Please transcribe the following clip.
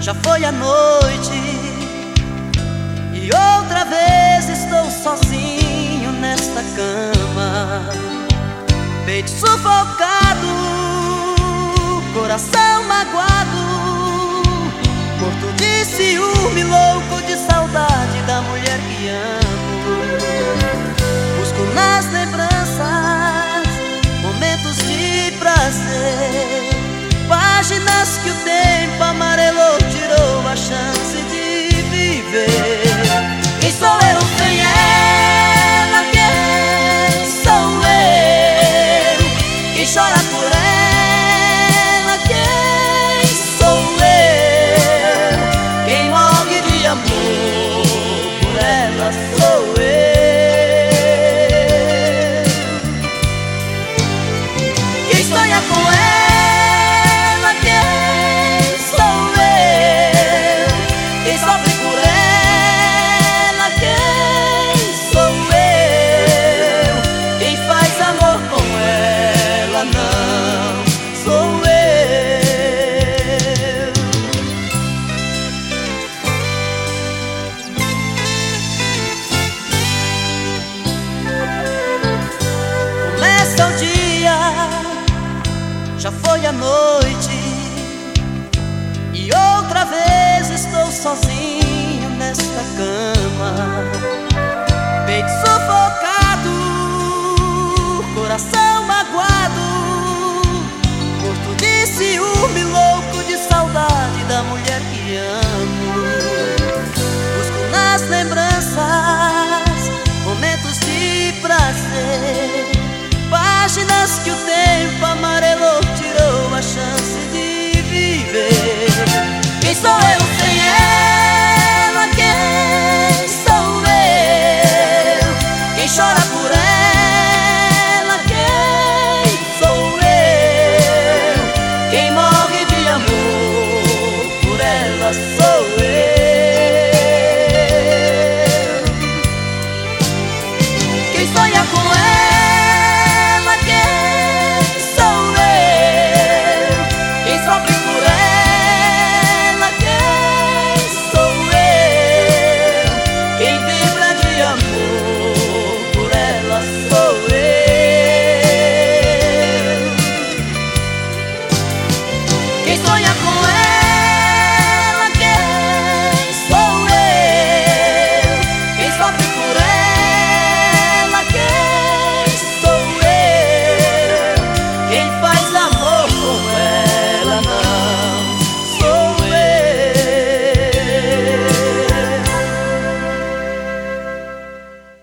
já foi a noite e outra vez estou sozinho nesta cama, peito sufocado, coração magoado. chora por já foi a noite e outra vez estou sozinho nesta cama. us.